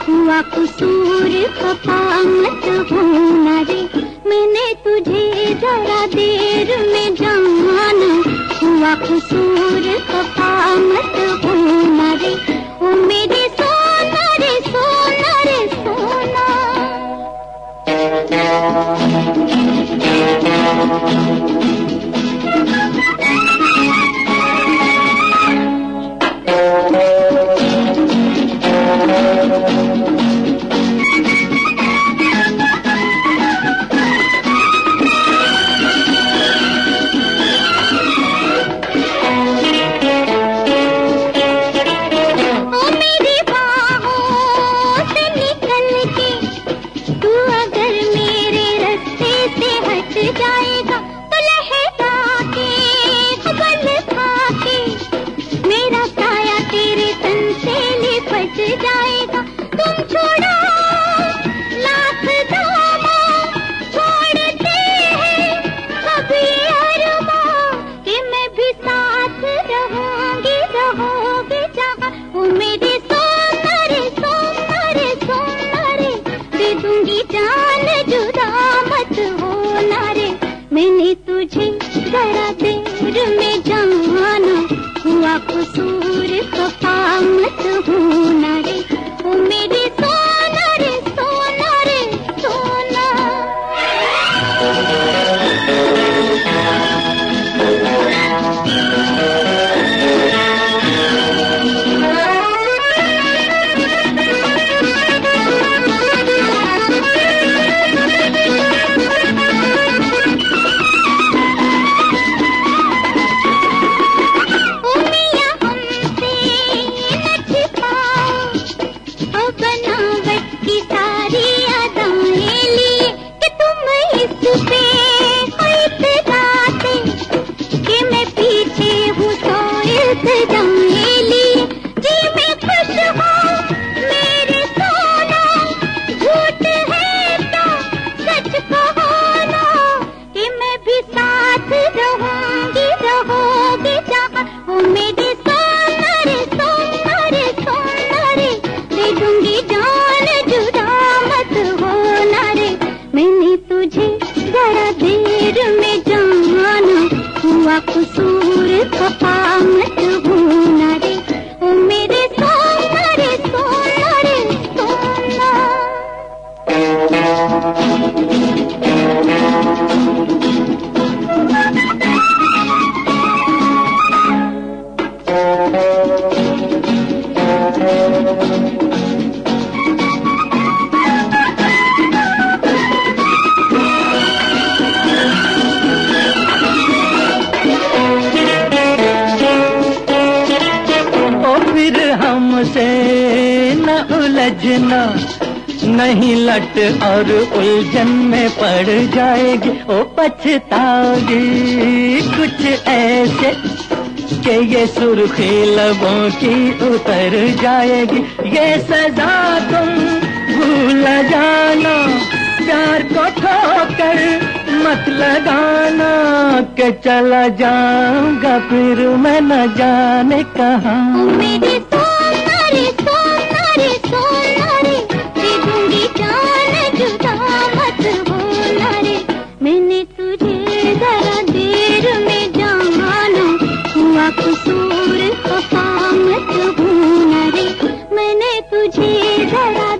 ہوا قصور مت ہونا رے میں نے تجھے ذرا دیر میں جانا۔ ہوا قصور خفامت ہونا رے وہ میرے سونا رے سونا رے سونا تجھے ذرا دیر میں جانا ہوا قصور خفا مت ہوں۔ دیر میں جانا ہوا کچھ سے نہ الجھنا، نہیں لٹ اور الجھن میں پڑ جائے گی۔ وہ پچھتا گی کچھ ایسے کہ یہ سرخی لبوں کی اتر جائے گی۔ یہ سزا تم بھول جانا، پیار کو کھو کر مت لگانا کہ چلا جاؤں گا، پھر میں نہ جانے کہاں۔ قصور خفامت ہوں نہ میں نے تجھے ذرا